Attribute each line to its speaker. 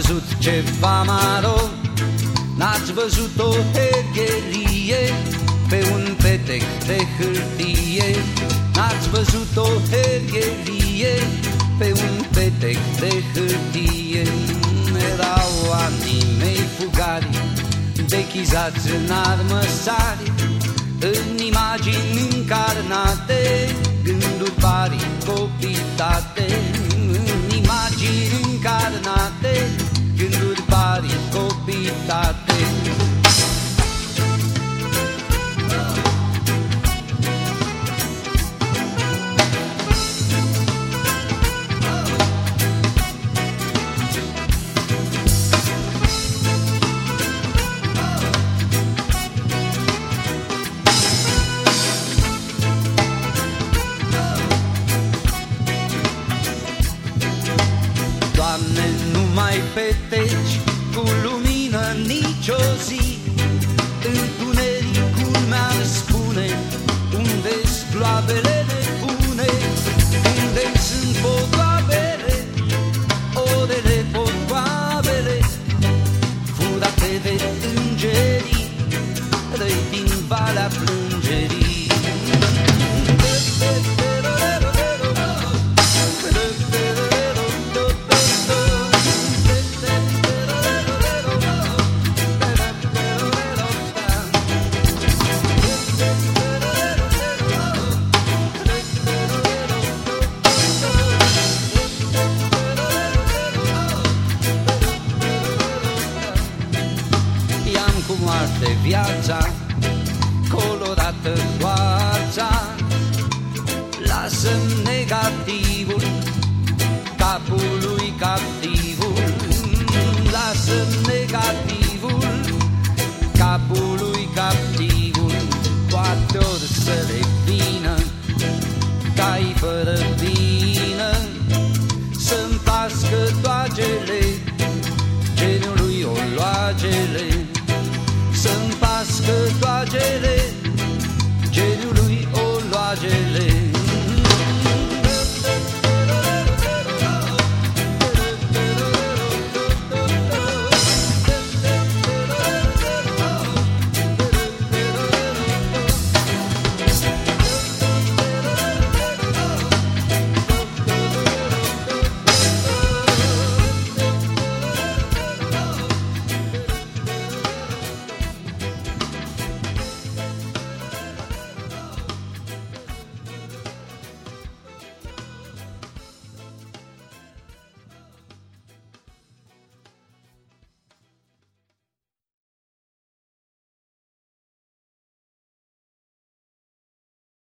Speaker 1: N-ați văzut ceva maro N-ați văzut o herghelie Pe un petec de hârtie. N-ați văzut o herghelie Pe un petec de hârtie. Erau anii mei fugari Dechizați în armăsari În imagini încarnate mai peteci cu lumină nicio zi. Întunericul mi-ar spune unde-s gloabele nebune? Unde sunt podoabele, orele podoabele Furate de îngerii, răi din valea plângerii de viața colorată toarța Lasă-mi negativul capului captivul. Lasă negativul capului captivul. Poate ori să revină cai fără vină. Să-mi pască toagele genului o loagele. masque, toi